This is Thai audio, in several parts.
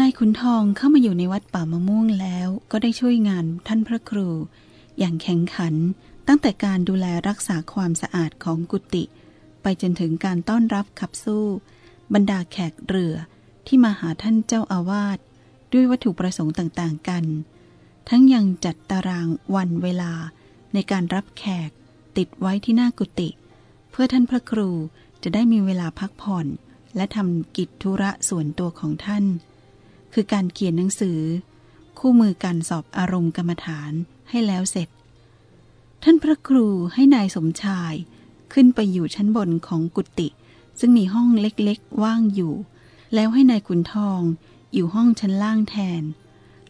นายขุนทองเข้ามาอยู่ในวัดป่ามะม่วงแล้วก็ได้ช่วยงานท่านพระครู อย่างแข็งขันตั้งแต่การดูแลรักษาความสะอาดของกุฏิไปจนถึงการต้อนรับขับสู้ บรรดาแขกเรือที่มาหาท่านเจ้าอาวาสด้วยวัตถุประสงค์ต่างๆกัน ทั้งยังจัดตารางวันเวลาในการรับแขกติดไว้ที่หน้ากุฏิเพื่อท่านพระครูจะได้มีเวลาพักผ่อน และทำกิจธุระส่วนตัวของท่าน คือการเขียนหนังสือ คู่มือการสอบอารมณ์กรรมฐานให้แล้วเสร็จ ท่านพระครูให้นายสมชายขึ้นไปอยู่ชั้นบนของกุฏิซึ่งมีห้องเล็กๆ ว่างอยู่ แล้วให้นายขุนทองอยู่ห้องชั้นล่างแทน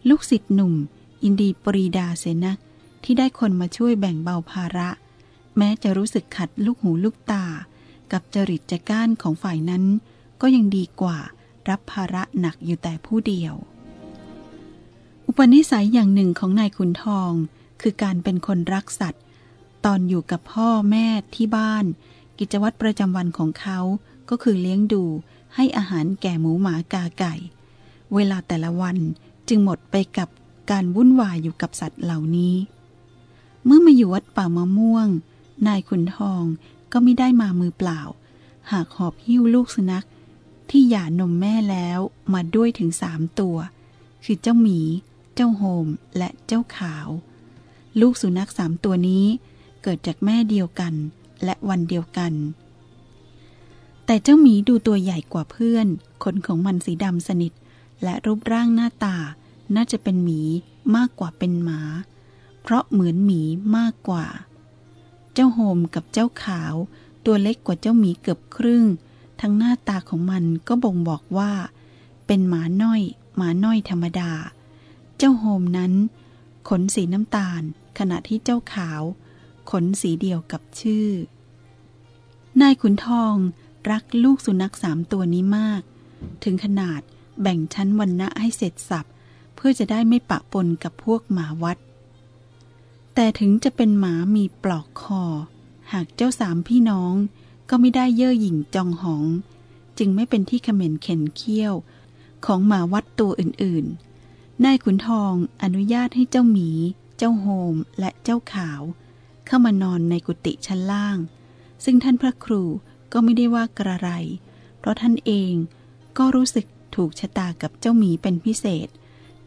ลูกศิษย์หนุ่ม อินดีปรีดาเสนักที่ได้คนมาช่วยแบ่งเบาภาระ แม้จะรู้สึกขัดลูกหูลูกตา กับจริตจก้านของฝ่ายนั้น ก็ยังดีกว่า รับภาระหนักอยู่แต่ผู้เดียว อุปนิสัยอย่างหนึ่งของนายขุนทอง คือการเป็นคนรักสัตว์ ตอนอยู่กับพ่อแม่ที่บ้าน กิจวัตรประจำวันของเขาก็คือเลี้ยงดูให้อาหารแก่หมูหมากาไก่ เวลาแต่ละวันจึงหมดไปกับการวุ่นวายอยู่กับสัตว์เหล่านี้ เมื่อมาอยู่วัดป่ามะม่วง นายขุนทองก็ไม่ได้มามือเปล่า หากหอบหิ้วลูกสุนัข ที่หย่านมแม่แล้วมาด้วยถึงสามตัว คือเจ้าหมี เจ้าโฮม และเจ้าขาว ลูกสุนัขสามตัวนี้เกิดจากแม่เดียวกันและวันเดียวกัน แต่เจ้าหมีดูตัวใหญ่กว่าเพื่อน ขนของมันสีดำสนิท และรูปร่างหน้าตา น่าจะเป็นหมีมากกว่าเป็นหมา เพราะเหมือนหมีมากกว่า เจ้าโฮมกับเจ้าขาว ตัวเล็กกว่าเจ้าหมีเกือบครึ่ง ทั้งหน้าตาของมันก็บ่งบอกว่า เป็นหมาน้อย หมาน้อยธรรมดา เจ้าโฮมนั้น ขนสีน้ำตาล ขณะที่เจ้าขาว ขนสีเดียวกับชื่อ นายขุนทองรักลูกสุนัขสามตัวนี้มาก ถึงขนาดแบ่งชั้นวันณะให้เสร็จสับเพื่อจะได้ไม่ปะปนกับพวกหมาวัด แต่ถึงจะเป็นหมามีปลอกคอ หากเจ้าสามพี่น้อง ก็ไม่ได้เย่อหยิ่งจองหอง จึงไม่เป็นที่เขม็นเข็นเคี้ยวของหมาวัดตัวอื่นๆ นายขุนทองอนุญาตให้เจ้าหมี เจ้าโฮม และเจ้าขาว เข้ามานอนในกุฏิชั้นล่าง ซึ่งท่านพระครูก็ไม่ได้ว่ากระไร เพราะท่านเองก็รู้สึกถูกชะตากับเจ้าหมีเป็นพิเศษ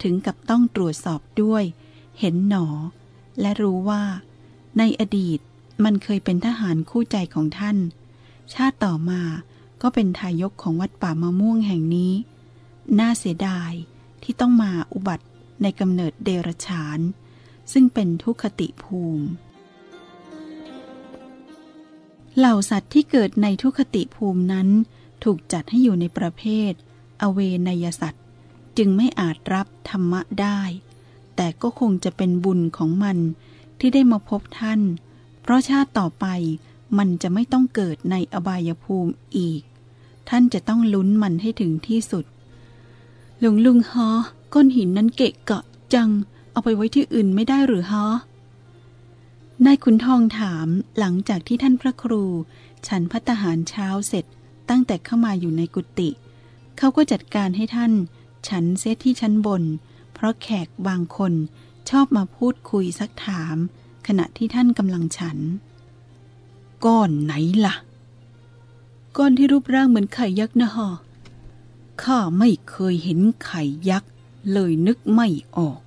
ถึงกับต้องตรวจสอบด้วย เห็นหนอ และรู้ว่า ในอดีตมันเคยเป็นทหารคู่ใจของท่าน ชาติต่อมาก็เป็นทายกของวัดป่ามะม่วงแห่งนี้ น่าเสียดายที่ต้องมาอุบัติในกำเนิดเดรฉาน ซึ่งเป็นทุกขติภูมิ เหล่าสัตว์ที่เกิดในทุกขติภูมินั้น ถูกจัดให้อยู่ในประเภท อเวนยสัตว์ จึงไม่อาจรับธรรมะได้ แต่ก็คงจะเป็นบุญของมันที่ได้มาพบท่าน เพราะชาติต่อไป มันจะไม่ต้องเกิดในอบายภูมิอีก ท่านจะต้องลุ้นมันให้ถึงที่สุด หลุงลุงฮะก้อนหินนั้นเกะกะจัง เอาไปไว้ที่อื่นไม่ได้หรือฮะนายขุนทองถามหลังจากที่ท่านพระครู ฉันพัตหารเช้าเสร็จตั้งแต่เข้ามาอยู่ในกุฏิเขาก็จัดการให้ท่าน ฉันเซตที่ชั้นบน เพราะแขกบางคนชอบมาพูดคุยสักถาม ขณะที่ท่านกำลังฉัน ก้อนไหนละ่ะ ก้อนที่รูปร่างเหมือนไข่ยักษ์นะฮะข้าไม่เคยเห็นไข่ยักษ์เลยนึกไม่ออก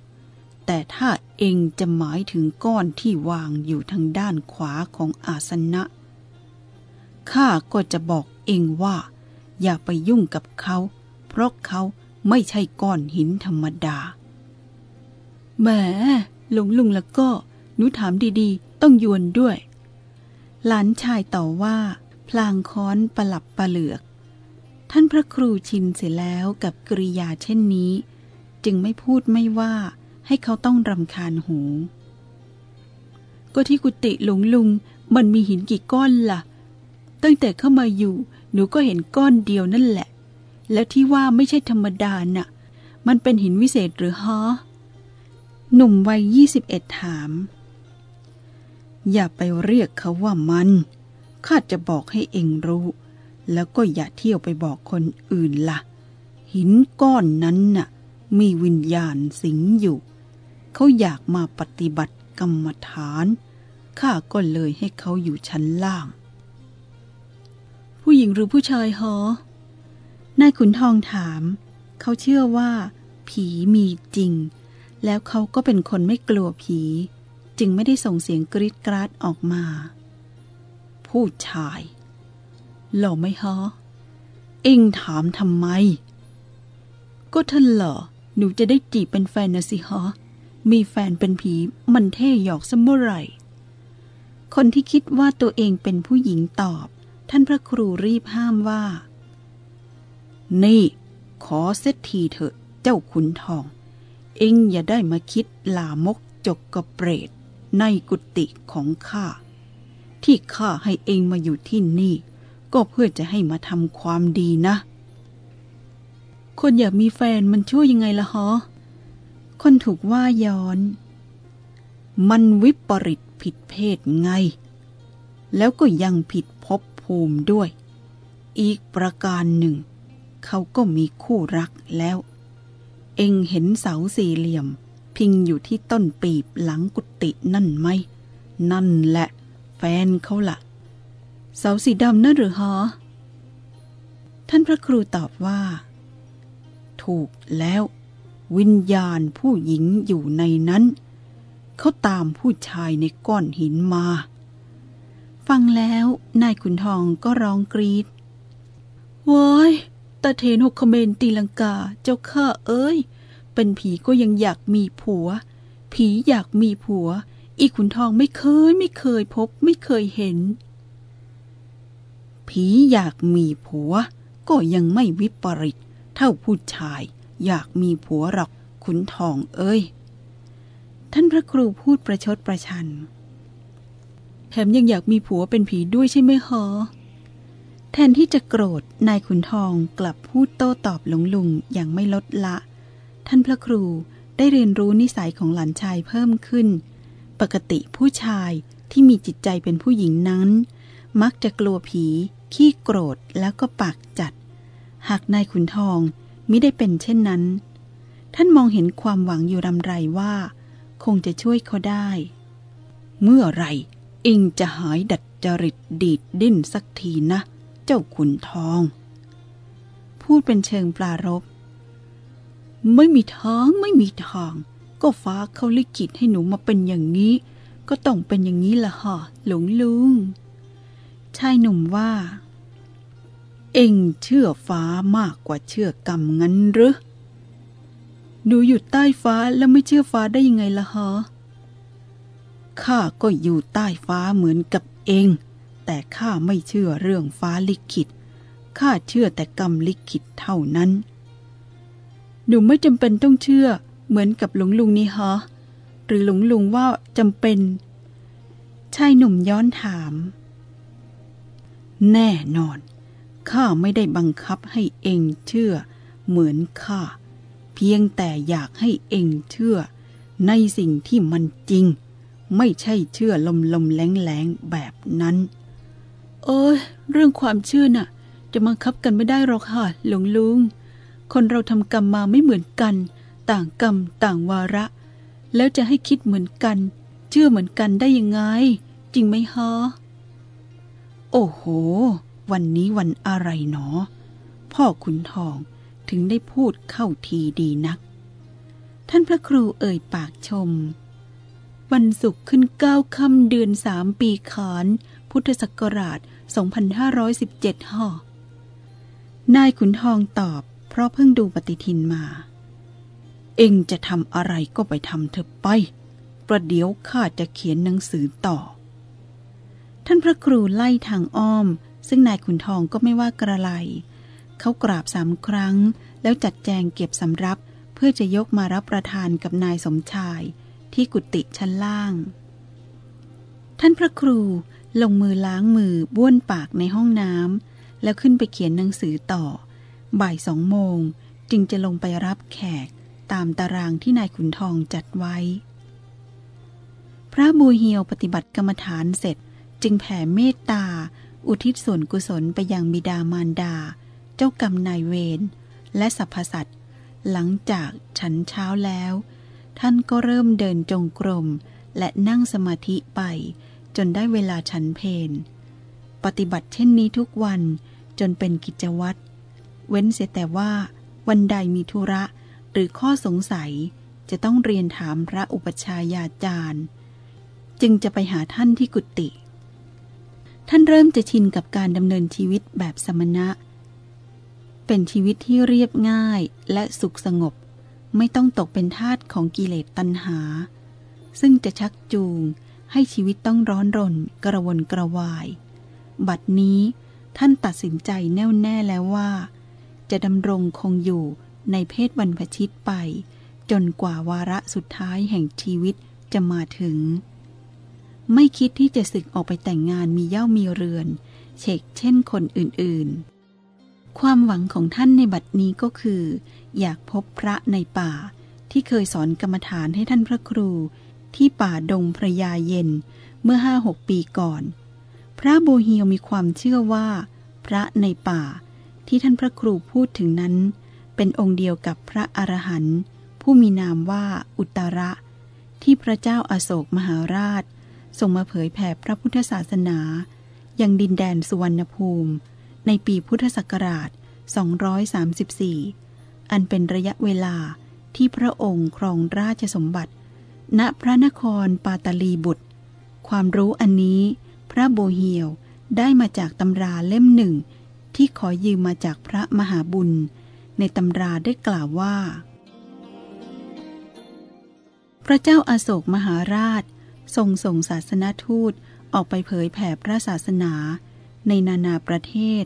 แต่ถ้าเองจะหมายถึงก้อนที่วางอยู่ทางด้านขวาของอาสนะข้าก็จะบอกเองว่า อย่าไปยุ่งกับเขา เพราะเขาไม่ใช่ก้อนหินธรรมดาแหมหลงลุงแล้วก็หนูถามดีๆ ต้องยวนด้วย หลานชายต่อว่า พลางค้อนประหลับประเหลือก ท่านพระครูชินเสร็จแล้วกับกริยาเช่นนี้ จึงไม่พูดไม่ว่าให้เขาต้องรำคาญหู ก็ที่กุฏิหลงลุงมันมีหินกี่ก้อนละ่ะ ตั้งแต่เข้ามาอยู่ หนูก็เห็นก้อนเดียวนั่นแหละ แล้วที่ว่าไม่ใช่ธรรมดานะ่ะ มันเป็นหินวิเศษหรือฮะหนุ่มวัยยี่สิบเอ็ดถาม อย่าไปเรียกเขาว่ามัน ข้าจะบอกให้เองรู้ แล้วก็อย่าเที่ยวไปบอกคนอื่นละ่ะ หินก้อนนั้นน่ะ มีวิญญาณสิงอยู่ เขาอยากมาปฏิบัติกรรมฐาน ข้าก็เลยให้เขาอยู่ชั้นล่าง ผู้หญิงหรือผู้ชายหอนายขุนทองถาม เขาเชื่อว่า ผีมีจริง แล้วเขาก็เป็นคนไม่กลัวผี จึงไม่ได้ส่งเสียงกรีดกราดออกมา ผู้ชายหล่อไหมฮะเอ็งถามทำไม ก็ท่านหล่อหนูจะได้จีบเป็นแฟนนะสิฮะมีแฟนเป็นผีมันเท่หยอกซะเมื่อไหร่ คนที่คิดว่าตัวเองเป็นผู้หญิงตอบ ท่านพระครูรีบห้ามว่า นี่ ขอเสียทีเถอะเจ้าขุนทอง เอ็งอย่าได้มาคิดลามกจกกระเปรต ในกุฏิของข้า ที่ข้าให้เองมาอยู่ที่นี่ ก็เพื่อจะให้มาทำความดีนะ คนอยากมีแฟนมันช่วยยังไงละฮะคนถูกว่าย้อน มันวิปริตผิดเพศไง แล้วก็ยังผิดภพภูมิด้วย อีกประการหนึ่ง เขาก็มีคู่รักแล้ว เองเห็นเสาสี่เหลี่ยม พิงอยู่ที่ต้นปีบหลังกุฏินั่นไหม นั่นแหละ แฟนเขาละ่ะ เสาสีดำนั่นหรือฮะท่านพระครูตอบว่า ถูกแล้ว วิญญาณผู้หญิงอยู่ในนั้น เขาตามผู้ชายในก้อนหินมา ฟังแล้วนายขุนทองก็ร้องกรีดว้ายตาเทนหกเขมรตีลังกาเจ้าข้าเอ้ย เป็นผีก็ยังอยากมีผัว ผีอยากมีผัว อีขุนทองไม่เคยไม่เคยพบไม่เคยเห็น ผีอยากมีผัว ก็ยังไม่วิปริต เท่าผู้ชาย อยากมีผัวหรอกขุนทองเอ้ย ท่านพระครูพูดประชดประชัน แถมยังอยากมีผัวเป็นผีด้วยใช่ไหมฮะแทนที่จะโกรธนายขุนทองกลับพูดโต้ตอบหลวงลุงอย่างไม่ลดละ ท่านพระครูได้เรียนรู้นิสัยของหลานชายเพิ่มขึ้น ปกติผู้ชายที่มีจิตใจเป็นผู้หญิงนั้น มักจะกลัวผี ขี้โกรธแล้วก็ปากจัด หากนายขุนทองมิได้เป็นเช่นนั้น ท่านมองเห็นความหวังอยู่รำไรว่า คงจะช่วยเขาได้ เมื่อไรเองจะหายดัดจริตดีดดิ้นสักทีนะ เจ้าขุนทอง พูดเป็นเชิงปลารบ ไม่มีทางไม่มีทาง ก็ฟ้าเขาลิขิตให้หนูมาเป็นอย่างนี้ ก็ต้องเป็นอย่างนี้ละฮะหลวงลุงชายหนุ่มว่า เอ็งเชื่อฟ้ามากกว่าเชื่อกรรมงั้นหรือหนูอยู่ใต้ฟ้าแล้วไม่เชื่อฟ้าได้ยังไงละฮะข้าก็อยู่ใต้ฟ้าเหมือนกับเองแต่ข้าไม่เชื่อเรื่องฟ้าลิขิตข้าเชื่อแต่กรรมลิขิตเท่านั้น หนูไม่จำเป็นต้องเชื่อ เหมือนกับหลวงลุงนี่ฮะหรือหลวงลุงว่าจำเป็น ชายหนุ่มย้อนถาม แน่นอน ข้าไม่ได้บังคับให้เองเชื่อ เหมือนข้า เพียงแต่อยากให้เองเชื่อ ในสิ่งที่มันจริง ไม่ใช่เชื่อลมลมแรงแรงแบบนั้น เอ้ยเรื่องความเชื่อน่ะ จะบังคับกันไม่ได้หรอกค่ะ หลวงลุง คนเราทำกรรมมาไม่เหมือนกัน ต่างกรรมต่างวาระ แล้วจะให้คิดเหมือนกัน เชื่อเหมือนกันได้ยังไง จริงไหมฮะ โอ้โห วันนี้วันอะไรหนอ พ่อขุนทองถึงได้พูดเข้าทีดีนัก ท่านพระครูเอ่ยปากชม วันศุกร์ขึ้นเก้าค่ำเดือนสามปีขาน พุทธศักราช 2517ห่อนายขุนทองตอบ ราะเพิ่งดูปฏิทินมา เองจะทำอะไรก็ไปทำเถอะไป ประเดี๋ยวข้าจะเขียนหนังสือต่อ ท่านพระครูไล่ทางอ้อม ซึ่งนายขุนทองก็ไม่ว่ากระไร เขากราบสามครั้ง แล้วจัดแจงเก็บสำรับเพื่อจะยกมารับประทานกับนายสมชายที่กุฏิชั้นล่าง ท่านพระครูลงมือล้างมือบ้วนปากในห้องน้ำแล้วขึ้นไปเขียนหนังสือต่อ บ่ายสองโมงจึงจะลงไปรับแขกตามตารางที่นายขุนทองจัดไว้ พระบูเฮียวปฏิบัติกรรมฐานเสร็จจึงแผ่เมตตา อุทิศส่วนกุศลไปยังบิดามารดา เจ้ากรรมนายเวรและสรรพสัตว์หลังจากฉันเช้าแล้ว ท่านก็เริ่มเดินจงกรม และนั่งสมาธิไป จนได้เวลาฉันเพนปฏิบัติเช่นนี้ทุกวันจนเป็นกิจวัตร เว้นเสียแต่ว่า วันใดมีธุระหรือข้อสงสัยจะต้องเรียนถามพระอุปชายาจารย์ จึงจะไปหาท่านที่กุฏิท่านเริ่มจะชินกับการดำเนินชีวิตแบบสมณะ เป็นชีวิตที่เรียบง่ายและสุขสงบ ไม่ต้องตกเป็นทาสของกิเลสตัณหา ซึ่งจะชักจูงให้ชีวิตต้องร้อนรนกระวนกระวาย บัดนี้ท่านตัดสินใจแน่วแน่แล้วว่า จะดำรงคงอยู่ในเพศบรรพชิตไป จนกว่าวาระสุดท้ายแห่งชีวิตจะมาถึง ไม่คิดที่จะศึกออกไปแต่งงานมีเย่ามีเรือน เชกเช่นคนอื่นๆ ความหวังของท่านในบัดนี้ก็คือ อยากพบพระในป่าที่เคยสอนกรรมฐานให้ท่านพระครูที่ป่าดงพระยาเย็นเมื่อห้าหกปีก่อน พระโบเฮียวมีความเชื่อว่า พระในป่า ที่ท่านพระครูพูดถึงนั้น เป็นองค์เดียวกับพระอรหันต์ผู้มีนามว่าอุตระ ที่พระเจ้าอาโศกมหาราชทรงมาเผยแผ่พระพุทธศาสนา ยังดินแดนสุวรรณภูมิ ในปีพุทธศักราช 234 อันเป็นระยะเวลาที่พระองค์ครองราชสมบัติ ณพระนครปาตาลีบุตร ความรู้อันนี้ พระโบเฮียวได้มาจากตำราเล่มหนึ่ง ที่ขอยืมมาจากพระมหาบุญ ในตำราได้กล่าวว่า พระเจ้าอาโศกมหาราช ทรงส่งศาสนทูตออกไปเผยแผ่พระศาสนา ในนานาประเทศ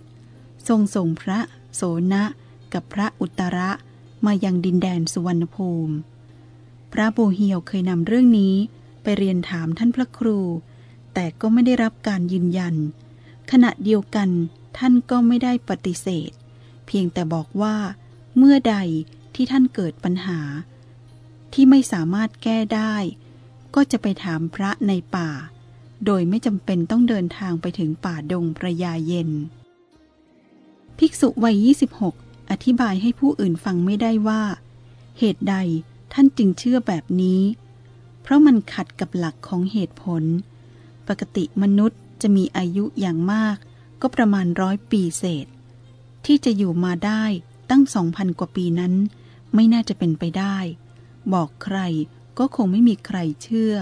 ทรงส่งพระโสนะกับพระอุตระมายังดินแดนสุวรรณภูมิ พระโบเฮียวเคยนำเรื่องนี้ไปเรียนถามท่านพระครู แต่ก็ไม่ได้รับการยืนยัน ขณะเดียวกัน ท่านก็ไม่ได้ปฏิเสธ เพียงแต่บอกว่า เมื่อใดที่ท่านเกิดปัญหา ที่ไม่สามารถแก้ได้ ก็จะไปถามพระในป่า โดยไม่จำเป็นต้องเดินทางไปถึงป่าดงพระยาเย็น ภิกษุวัย 26 อธิบายให้ผู้อื่นฟังไม่ได้ว่า เหตุใดท่านจึงเชื่อแบบนี้ เพราะมันขัดกับหลักของเหตุผล ปกติมนุษย์จะมีอายุอย่างมาก ก็ประมาณร้อยปีเศษ ที่จะอยู่มาได้ตั้งสองพันกว่าปีนั้น ไม่น่าจะเป็นไปได้ บอกใครก็คงไม่มีใครเชื่อ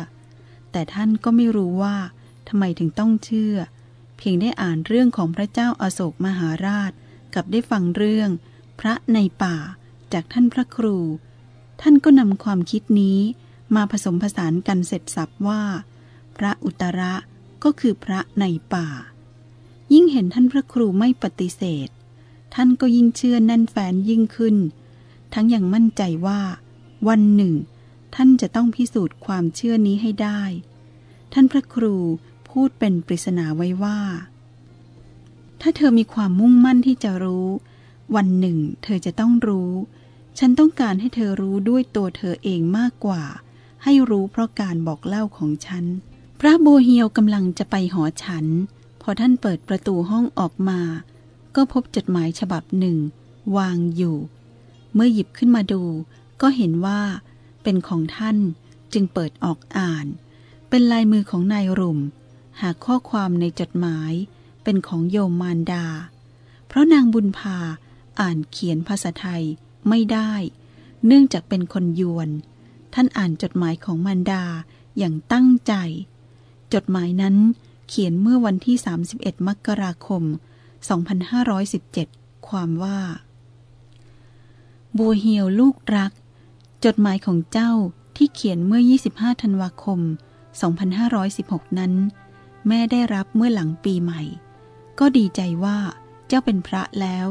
แต่ท่านก็ไม่รู้ว่าทำไมถึงต้องเชื่อ เพียงได้อ่านเรื่องของพระเจ้าอาโศกมหาราช กับได้ฟังเรื่องพระในป่าจากท่านพระครู ท่านก็นำความคิดนี้มาผสมผสานกันเสร็จสับว่า พระอุตระก็คือพระในป่า ยิ่งเห็นท่านพระครูไม่ปฏิเสธ ท่านก็ยิ่งเชื่อแน่นแฟนยิ่งขึ้น ทั้งยังมั่นใจว่า วันหนึ่ง ท่านจะต้องพิสูจน์ความเชื่อนี้ให้ได้ ท่านพระครูพูดเป็นปริศนาไว้ว่า ถ้าเธอมีความมุ่งมั่นที่จะรู้ วันหนึ่ง เธอจะต้องรู้ ฉันต้องการให้เธอรู้ด้วยตัวเธอเองมากกว่า ให้รู้เพราะการบอกเล่าของฉัน พระโบเฮียวกำลังจะไปหอฉัน พอท่านเปิดประตูห้องออกมา ก็พบจดหมายฉบับหนึ่ง วางอยู่ เมื่อหยิบขึ้นมาดู ก็เห็นว่า เป็นของท่านจึงเปิดออกอ่าน เป็นลายมือของนายรุ่มหากข้อความในจดหมายเป็นของโยมมารดา เพราะนางบุญพาอ่านเขียนภาษาไทยไม่ได้ เนื่องจากเป็นคนยวน ท่านอ่านจดหมายของมารดาอย่างตั้งใจ จดหมายนั้น เขียนเมื่อวันที่ 31 มกราคม 2517 ความว่า บัวเหียวลูกรัก จดหมายของเจ้าที่เขียนเมื่อ 25 ธันวาคม 2516 นั้น แม่ได้รับเมื่อหลังปีใหม่ ก็ดีใจว่าเจ้าเป็นพระแล้ว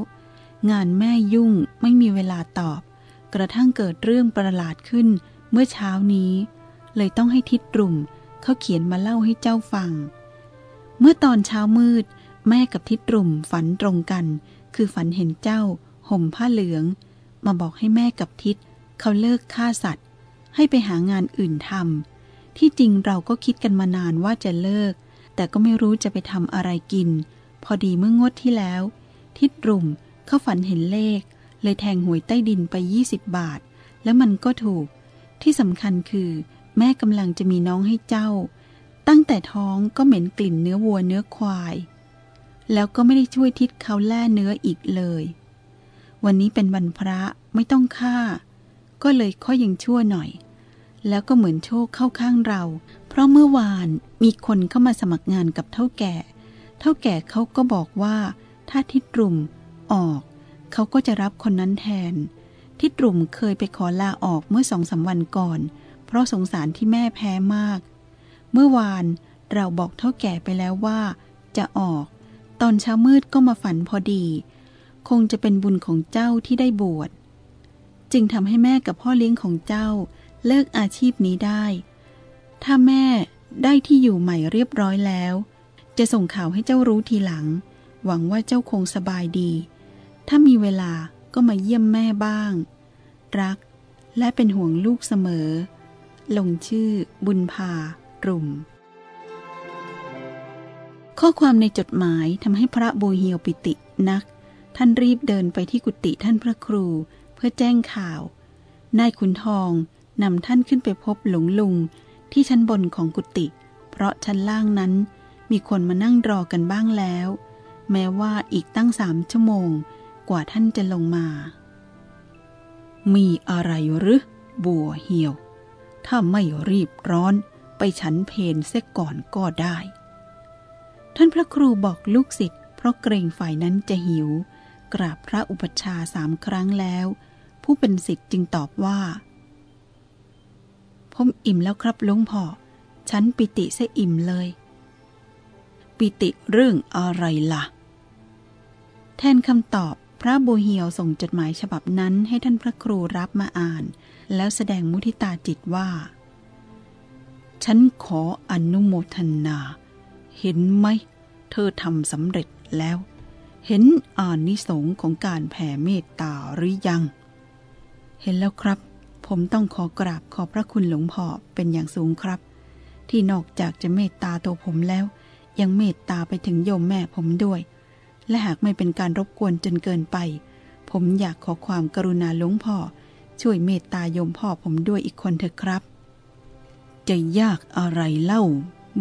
งานแม่ยุ่งไม่มีเวลาตอบ กระทั่งเกิดเรื่องประหลาดขึ้นเมื่อเช้านี้ เลยต้องให้ทิดรุ่มเขาเขียนมาเล่าให้เจ้าฟัง เมื่อตอนเช้ามืด แม่กับทิดรุ่มฝันตรงกัน คือฝันเห็นเจ้า ห่มผ้าเหลือง มาบอกให้แม่กับทิดเขาเลิกฆ่าสัตว์ ให้ไปหางานอื่นทำที่จริงเราก็คิดกันมานานว่าจะเลิก แต่ก็ไม่รู้จะไปทำอะไรกิน พอดีเมื่องวดที่แล้ว ทิดรุ่มเขาฝันเห็นเลข เลยแทงหวยใต้ดินไป 20 บาท แล้วมันก็ถูก ที่สำคัญคือ แม่กำลังจะมีน้องให้เจ้า ตั้งแต่ท้องก็เหม็นกลิ่นเนื้อวัวเนื้อควาย แล้วก็ไม่ได้ช่วยทิศเขาแล่เนื้ออีกเลย วันนี้เป็นวันพระไม่ต้องฆ่า ก็เลยค่อยยังชั่วหน่อย แล้วก็เหมือนโชคเข้าข้างเรา เพราะเมื่อวานมีคนเข้ามาสมัครงานกับเท่าแก่ เท่าแก่เขาก็บอกว่า ถ้าทิดรุมออก เขาก็จะรับคนนั้นแทน ทิดรุมเคยไปขอลาออกเมื่อสองสาวันก่อน เพราะสงสารที่แม่แพ้มาก เมื่อวานเราบอกเท่าแก่ไปแล้วว่า จะออก ตอนเช้ามืดก็มาฝันพอดี คงจะเป็นบุญของเจ้าที่ได้บวชจึงทำให้แม่กับพ่อเลี้ยงของเจ้าเลิกอาชีพนี้ได้ ถ้าแม่ได้ที่อยู่ใหม่เรียบร้อยแล้ว จะส่งข่าวให้เจ้ารู้ทีหลัง หวังว่าเจ้าคงสบายดี ถ้ามีเวลาก็มาเยี่ยมแม่บ้าง รักและเป็นห่วงลูกเสมอ ลงชื่อบุญพา รุมข้อความในจดหมายทำให้พระโบเฮียวปิตินัก ท่านรีบเดินไปที่กุฏิท่านพระครูเพื่อแจ้งข่าว นายขุนทองนำท่านขึ้นไปพบหลวงลุงที่ชั้นบนของกุฏิเพราะชั้นล่างนั้นมีคนมานั่งรอกันบ้างแล้ว แม้ว่าอีกตั้งสามชั่วโมงกว่าท่านจะลงมา มีอะไรหรือบัวเหี่ยว ถ้าไม่รีบร้อน ไปฉันเพนเสียก่อนก็ได้ ท่านพระครูบอกลูกศิษย์เพราะเกรงฝ่ายนั้นจะหิว กราบพระอุปชาสามครั้งแล้ว ผู้เป็นศิษย์จึงตอบว่าผมอิ่มแล้วครับลุงพ่อ ฉันปิติเสอิ่มเลย ปิติเรื่องอะไรล่ะ แทนคำตอบพระบูเฮียวส่งจดหมายฉบับนั้นให้ท่านพระครูรับมาอ่าน แล้วแสดงมุทิตาจิตว่า ฉันขออนุโมทนา เห็นไหม เธอทำสำเร็จแล้ว เห็นอานิสงส์ของการแผ่เมตตาหรือยัง เห็นแล้วครับ ผมต้องขอกราบขอบพระคุณหลวงพ่อเป็นอย่างสูงครับ ที่นอกจากจะเมตตาตัวผมแล้ว ยังเมตตาไปถึงโยมแม่ผมด้วย และหากไม่เป็นการรบกวนจนเกินไป ผมอยากขอความกรุณาหลวงพ่อช่วยเมตตาโยมพ่อผมด้วยอีกคนเถอะครับ จะยากอะไรเล่า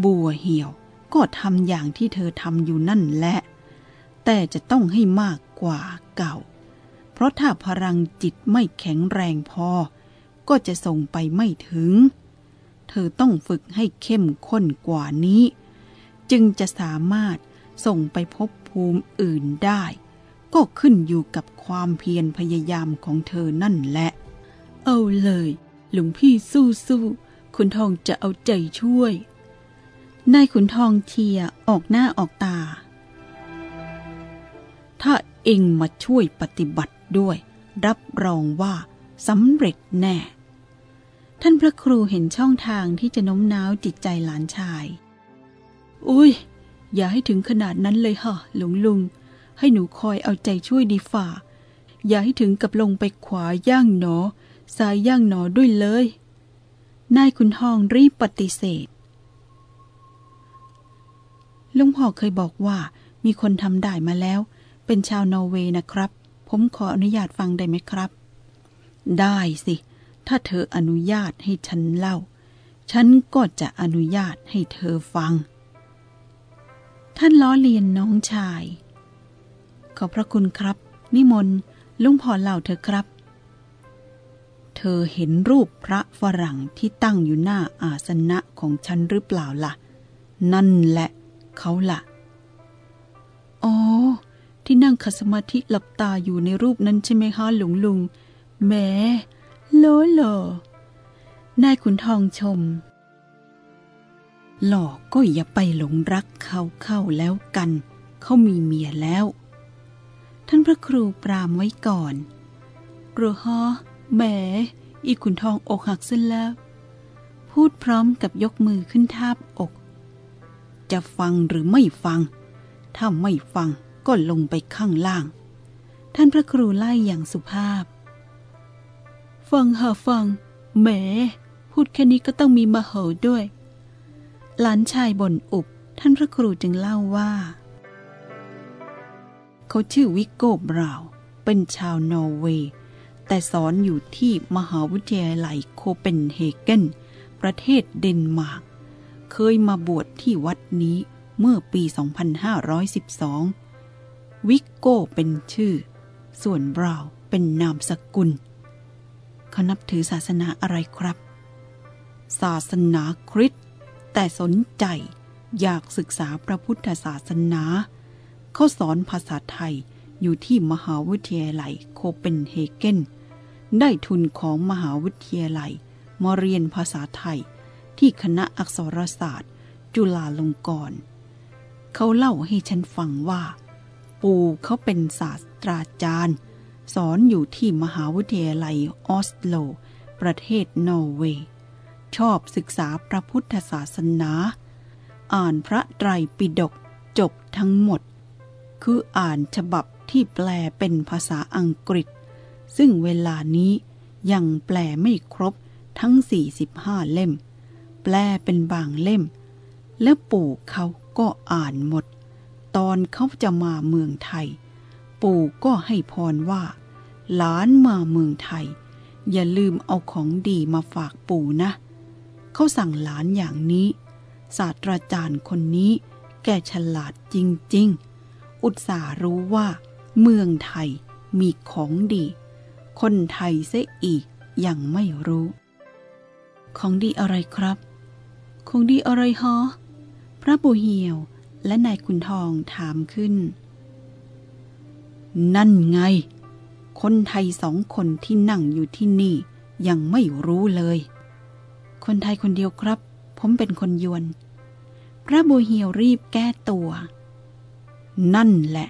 บัวเหี่ยว ก็ทำอย่างที่เธอทำอยู่นั่นแหละ แต่จะต้องให้มากกว่าเก่า เพราะถ้าพลังจิตไม่แข็งแรงพอ ก็จะส่งไปไม่ถึง เธอต้องฝึกให้เข้มข้นกว่านี้ จึงจะสามารถส่งไปพบภูมิอื่นได้ ก็ขึ้นอยู่กับความเพียรพยายามของเธอนั่นแหละ เอาเลย หลวงพี่สู้สู้ คุณทองจะเอาใจช่วย นายขุนทองเทียออกหน้าออกตา ถ้าเองมาช่วยปฏิบัติด้วย รับรองว่าสำเร็จแน่ ท่านพระครูเห็นช่องทางที่จะโน้มน้าวจิตใจหลานชาย อุ้ย อย่าให้ถึงขนาดนั้นเลยค่ะหลวงลุง ให้หนูคอยเอาใจช่วยดีฝ่า อย่าให้ถึงกับลงไปขวาย่างหนอซ้ายย่างหนอด้วยเลย นายคุณทองรีบปฏิเสธ ลุงพ่อเคยบอกว่ามีคนทำได้มาแล้ว เป็นชาวนอร์เวย์นะครับ ผมขออนุญาตฟังได้ไหมครับ ได้สิ ถ้าเธออนุญาตให้ฉันเล่า ฉันก็จะอนุญาตให้เธอฟัง ท่านล้อเลียนน้องชาย ขอบพระคุณครับ นิมนต์ลุงพอเล่าเธอครับ เธอเห็นรูปพระฝรั่งที่ตั้งอยู่หน้าอาสนะของฉันหรือเปล่าละ่ะ นั่นแหละเขาละ่ะ อ๋อ ที่นั่งคสมาธิหลับตาอยู่ในรูปนั้นใช่ไหมคะหลวงลุงแม้โลโลนายขุนทองชม หลอก็อย่าไปหลงรักเขาเข้าแล้วกัน เขามีเมียแล้ว ท่านพระครูปรามไว้ก่อนกรัวฮอ แหม อีขุนทองอกหักเส้นแล้ว พูดพร้อมกับยกมือขึ้นทาบอก จะฟังหรือไม่ฟัง ถ้าไม่ฟังก็ลงไปข้างล่าง ท่านพระครูไล่อย่างสุภาพ ฟังหาฟัง แหม พูดแค่นี้ก็ต้องมีมาเหอด้วย หลานชายบ่นอุบ ท่านพระครูจึงเล่าว่า เขาชื่อวิกโก้บราว เป็นชาวนอร์เวย์ แต่สอนอยู่ที่มหาวิทยาลัยโคเปนเฮเกนประเทศเดนมาร์ก เคยมาบวชที่วัดนี้เมื่อปี 2512 วิกโก้เป็นชื่อ ส่วนบราวเป็นนามสกุล เขานับถือศาสนาอะไรครับ ศาสนาคริสต์แต่สนใจอยากศึกษาพระพุทธศาสนา เขาสอนภาษาไทยอยู่ที่มหาวิทยาลัยโคเปนเฮเกน ได้ทุนของมหาวิทยาลัยมาเรียนภาษาไทยที่คณะอักษรศาสตร์ จุฬาลงกรณ์เขาเล่าให้ฉันฟังว่า ปู่เขาเป็นศาสตราจารย์ สอนอยู่ที่มหาวิทยาลัยออสโล ประเทศนอร์เวย์ ชอบศึกษาพระพุทธศาสนา อ่านพระไตรปิฎกจบทั้งหมด คืออ่านฉบับที่แปลเป็นภาษาอังกฤษ ซึ่งเวลานี้ยังแปลไม่ครบทั้ง 45 เล่ม แปลเป็นบางเล่ม แล้วปู่เขาก็อ่านหมด ตอนเขาจะมาเมืองไทย ปู่ก็ให้พรว่า หลานมาเมืองไทย อย่าลืมเอาของดีมาฝากปู่นะ เขาสั่งหลานอย่างนี้ ศาสตราจารย์คนนี้แกฉลาดจริง ๆ อุตส่าห์รู้ว่า เมืองไทยมีของดี คนไทยเสียอีกยังไม่รู้ ของดีอะไรครับ ของดีอะไรฮะพระบุเหียวและนายขุนทองถามขึ้น นั่นไง คนไทยสองคนที่นั่งอยู่ที่นี่ ยังไม่รู้เลย คนไทยคนเดียวครับ ผมเป็นคนยวน พระบุเหียวรีบแก้ตัว นั่นแหละ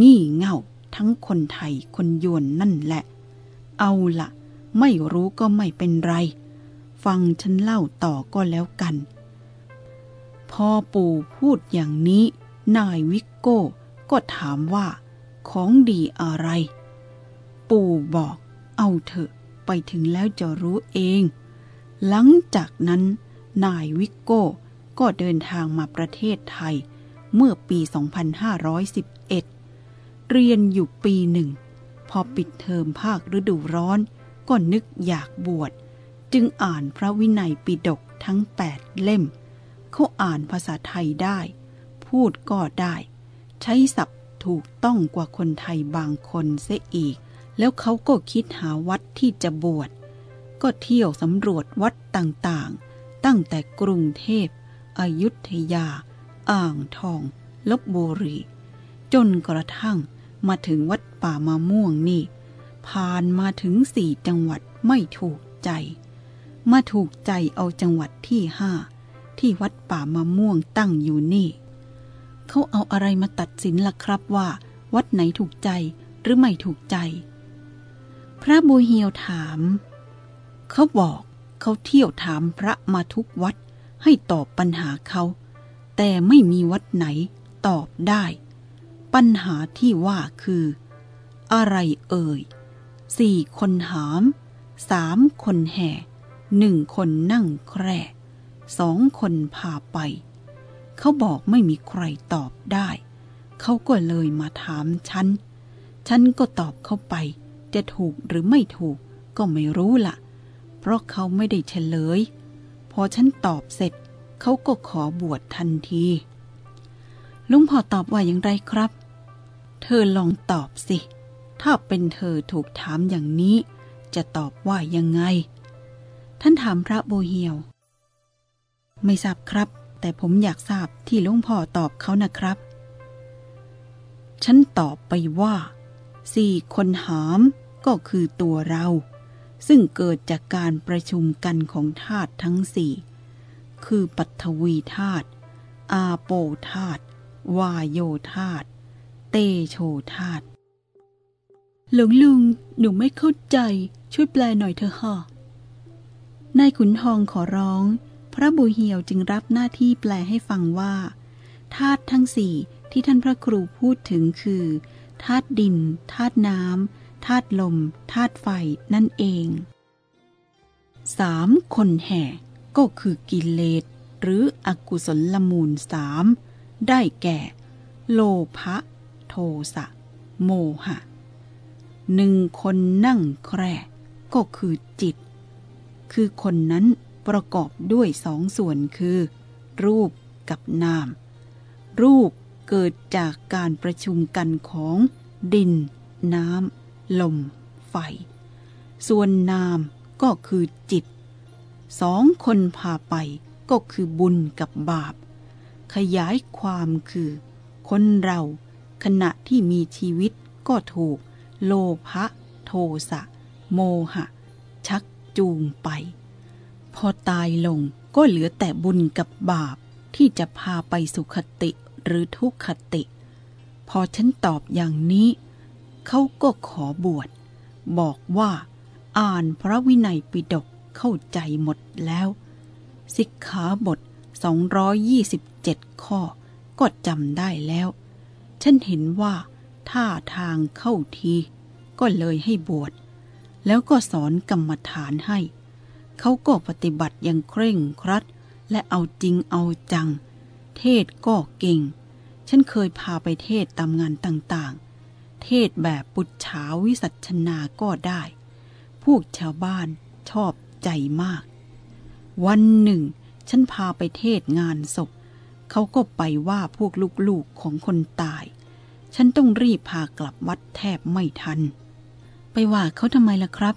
งี่เง่าทั้งคนไทยคนยวนนั่นแหละ เอาละไม่รู้ก็ไม่เป็นไร ฟังฉันเล่าต่อก็แล้วกัน พอปู่พูดอย่างนี้ นายวิกโก้ก็ถามว่า ของดีอะไร ปู่บอก เอาเถอะ ไปถึงแล้วจะรู้เอง หลังจากนั้น นายวิกโก้ก็เดินทางมาประเทศไทย เมื่อปี 2511 เรียนอยู่ปีหนึ่ง พอปิดเทอมภาคฤดูร้อน ก็นึกอยากบวช จึงอ่านพระวินัยปิฎกทั้งแปดเล่ม เขาอ่านภาษาไทยได้ พูดก็ได้ ใช้ศัพท์ถูกต้องกว่าคนไทยบางคนเสียอีก แล้วเขาก็คิดหาวัดที่จะบวช ก็เที่ยวสำรวจวัดต่างๆ ตั้งแต่กรุงเทพ อยุธยา อ่างทอง ลบบุรี จนกระทั่ง มาถึงวัดป่ามะม่วงนี่ ผ่านมาถึงสี่จังหวัดไม่ถูกใจ มาถูกใจเอาจังหวัดที่ห้าที่วัดป่ามะม่วงตั้งอยู่นี่ เขาเอาอะไรมาตัดสินล่ะครับว่า วัดไหนถูกใจหรือไม่ถูกใจ พระบูเฮียวถาม เขาบอกเขาเที่ยวถามพระมาทุกวัดให้ตอบปัญหาเขา แต่ไม่มีวัดไหนตอบได้ ปัญหาที่ว่าคือ อะไรเอ่ยสี่คนหามสามคนแห่หนึ่งคนนั่งแคร่สองคนพาไป เขาบอกไม่มีใครตอบได้ เขาก็เลยมาถามฉัน ฉันก็ตอบเข้าไป จะถูกหรือไม่ถูกก็ไม่รู้ละ่ะ เพราะเขาไม่ได้เฉลย พอฉันตอบเสร็จ เขาก็ขอบวชทันทีลุงพ่อตอบว่าอย่างไรครับ เธอลองตอบสิ ถ้าเป็นเธอถูกถามอย่างนี้ จะตอบว่ายังไง ท่านถามพระโบเฮียว ไม่ทราบครับ แต่ผมอยากทราบที่ลุงพ่อตอบเขานะครับ ฉันตอบไปว่าสี่คนหามก็คือตัวเรา ซึ่งเกิดจากการประชุมกันของธาตุทั้งสี่ คือปัทวีธาตุอาโปธาตุวายโยธาตุ โชธาตหลวงลุงหนูไม่เข้าใจช่วยแปลหน่อยเถอะค่ะนายขุนทองขอร้อง พระบุเหียวจึงรับหน้าที่แปลให้ฟังว่าธาตุทั้งสี่ที่ท่านพระครูพูดถึงคือธาตุดินธาตุน้ำธาตุลมธาตุไฟนั่นเองสามคนแห่ก็คือกิเลสหรืออกุศลลมูลสามได้แก่ โลภะ สะ โมหะ หนึ่งคนนั่งแคร่ก็คือจิต คือคนนั้นประกอบด้วยสองส่วนคือ รูปกับนาม รูปเกิดจากการประชุมกันของ ดิน น้ำ ลม ไฟ ส่วนนามก็คือจิต สองคนพาไปก็คือบุญกับบาป ขยายความคือ คนเรา ขณะที่มีชีวิตก็ถูก โลภะโทสะ โมหะ ชักจูงไป พอตายลงก็เหลือแต่บุญกับบาปที่จะพาไปสุขติหรือทุกขติ พอฉันตอบอย่างนี้ เขาก็ขอบวช บอกว่า อ่านพระวินัยปิฎกเข้าใจหมดแล้ว สิกขาบท 227 ข้อก็จำได้แล้ว ฉันเห็นว่าท่าทางเข้าที ก็เลยให้บวช แล้วก็สอนกรรมฐานให้ เขาก็ปฏิบัติอย่างเคร่งครัด และเอาจริงเอาจัง เทศก็เก่ง ฉันเคยพาไปเทศตามงานต่างๆ เทศแบบปุจฉาวิสัชนาก็ได้ พวกชาวบ้านชอบใจมาก วันหนึ่ง ฉันพาไปเทศงานศพ เขาก็ไปว่าพวกลูกๆของคนตาย ฉันต้องรีบพากลับวัดแทบไม่ทัน ไปว่าเขาทำไมล่ะครับ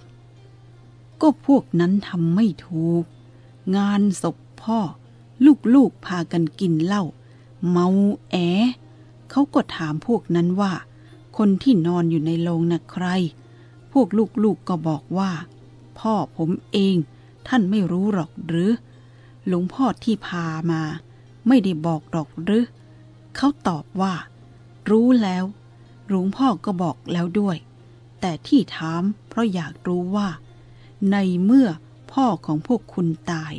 ก็พวกนั้นทำไม่ถูก งานศพพ่อ ลูกๆพากันกินเหล้าเมาแอ เขาก็ถามพวกนั้นว่า คนที่นอนอยู่ในโรงน่ะใคร พวกลูกๆกก็บอกว่า พ่อผมเองท่านไม่รู้หรอกหรือ หลวงพ่อที่พามา ไม่ได้บอกหรอกหรือ เขาตอบว่า รู้แล้วหลวงพ่อก็บอกแล้วด้วย แต่ที่ถามเพราะอยากรู้ว่า ในเมื่อพ่อของพวกคุณตาย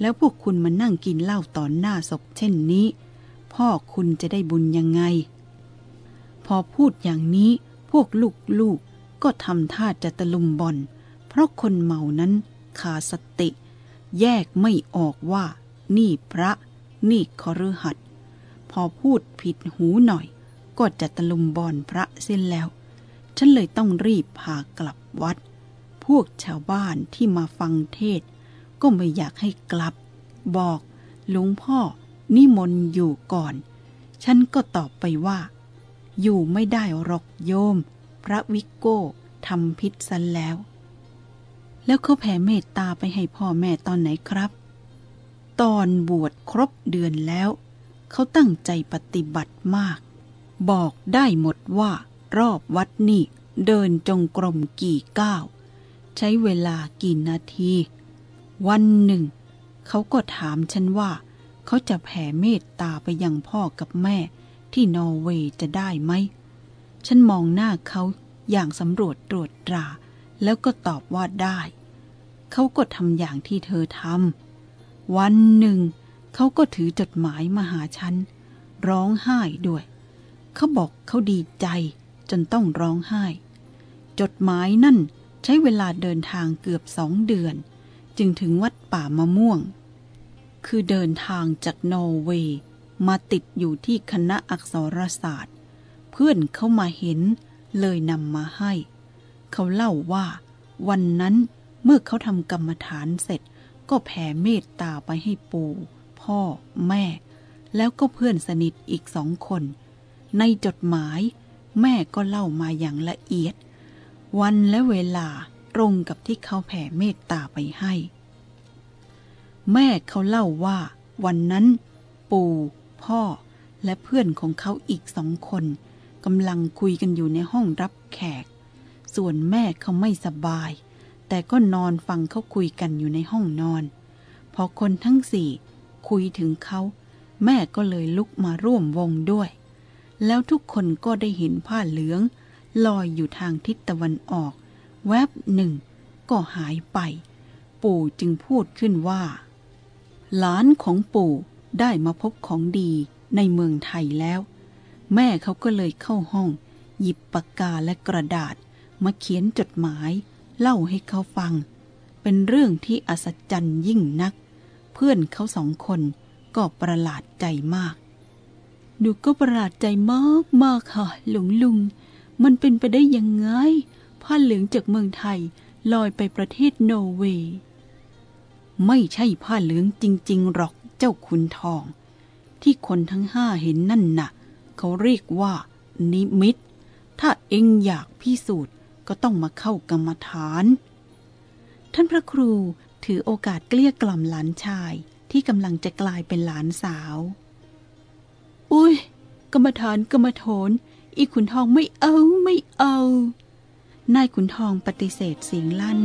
แล้วพวกคุณมานั่งกินเหล้าต่อหน้าศพเช่นนี้ พ่อคุณจะได้บุญยังไง พอพูดอย่างนี้พวกลูกๆก็ทำท่าจะตะลุมบอลเพราะคนเมานั้นขาดสติ แยกไม่ออกว่า นี่พระ นี่คฤหัสพอพูดผิดหูหน่อย ก็จะตะลุมบอลพระเส้นแล้ว ฉันเลยต้องรีบพากลับวัด พวกชาวบ้านที่มาฟังเทศ ก็ไม่อยากให้กลับ บอกหลวงพ่อนิมนต์อยู่ก่อน ฉันก็ตอบไปว่า อยู่ไม่ได้หรอกโยม พระวิโก้ทำพิษซะแล้ว แล้วเขาแผ่เมตตาไปให้พ่อแม่ตอนไหนครับ ตอนบวชครบเดือนแล้ว เขาตั้งใจปฏิบัติมาก บอกได้หมดว่ารอบวัดนี่เดินจงกรมกี่ก้าว ใช้เวลากี่นาที วันหนึ่ง เขาก็ถามฉันว่า เขาจะแผ่เมตตาไปยังพ่อกับแม่ที่นอร์เวย์จะได้ไหม ฉันมองหน้าเขาอย่างสำรวจตรวจตรา แล้วก็ตอบว่าได้ เขาก็ทำอย่างที่เธอทำ วันหนึ่ง เขาก็ถือจดหมายมาหาฉัน ร้องไห้ด้วย เขาบอกเขาดีใจจนต้องร้องไห้ จดหมายนั่นใช้เวลาเดินทางเกือบสองเดือน จึงถึงวัดป่ามะม่วง คือเดินทางจากนอร์เวย์มาติดอยู่ที่คณะอักษรศาสตร์ เพื่อนเขามาเห็นเลยนำมาให้ เขาเล่าว่า วันนั้นเมื่อเขาทำกรรมฐานเสร็จ ก็แผ่เมตตาไปให้ปู่พ่อแม่ แล้วก็เพื่อนสนิทอีกสองคน ในจดหมายแม่ก็เล่ามาอย่างละเอียด วันและเวลาตรงกับที่เขาแผ่เมตตาไปให้ แม่เขาเล่าว่า วันนั้น ปู่ พ่อ และเพื่อนของเขาอีกสองคนกำลังคุยกันอยู่ในห้องรับแขก ส่วนแม่เขาไม่สบาย แต่ก็นอนฟังเขาคุยกันอยู่ในห้องนอน พอคนทั้งสี่คุยถึงเขา แม่ก็เลยลุกมาร่วมวงด้วย แล้วทุกคนก็ได้เห็นผ้าเหลือง ลอยอยู่ทางทิศตะวันออก แวบหนึ่ง ก็หายไป ปู่จึงพูดขึ้นว่า หลานของปู่ได้มาพบของดีในเมืองไทยแล้ว แม่เขาก็เลยเข้าห้อง หยิบปากกาและกระดาษ มาเขียนจดหมาย เล่าให้เขาฟัง เป็นเรื่องที่อัศจรรย์ยิ่งนัก เพื่อนเขาสองคนก็ประหลาดใจมาก หนูก็ประหลาดใจมากมากค่ะหลวงลุง มันเป็นไปได้ยังไง ผ้าเหลืองจากเมืองไทยลอยไปประเทศโนเวย์ไม่ใช่ผ้าเหลืองจริง ๆ หรอกเจ้าคุณทอง ที่คนทั้งห้าเห็นนั่นน่ะ เขาเรียกว่า นิมิต ถ้าเองอยากพิสูจน์ ก็ต้องมาเข้ากรรมฐาน ท่านพระครูถือโอกาสเกลี้ยกล่อมหลานชายที่กำลังจะกลายเป็นหลานสาว อุ้ยกรรมฐานกรรมโถนอีขุนทองไม่เอาไม่เอา นายขุนทองปฏิเสธเสียงลั่น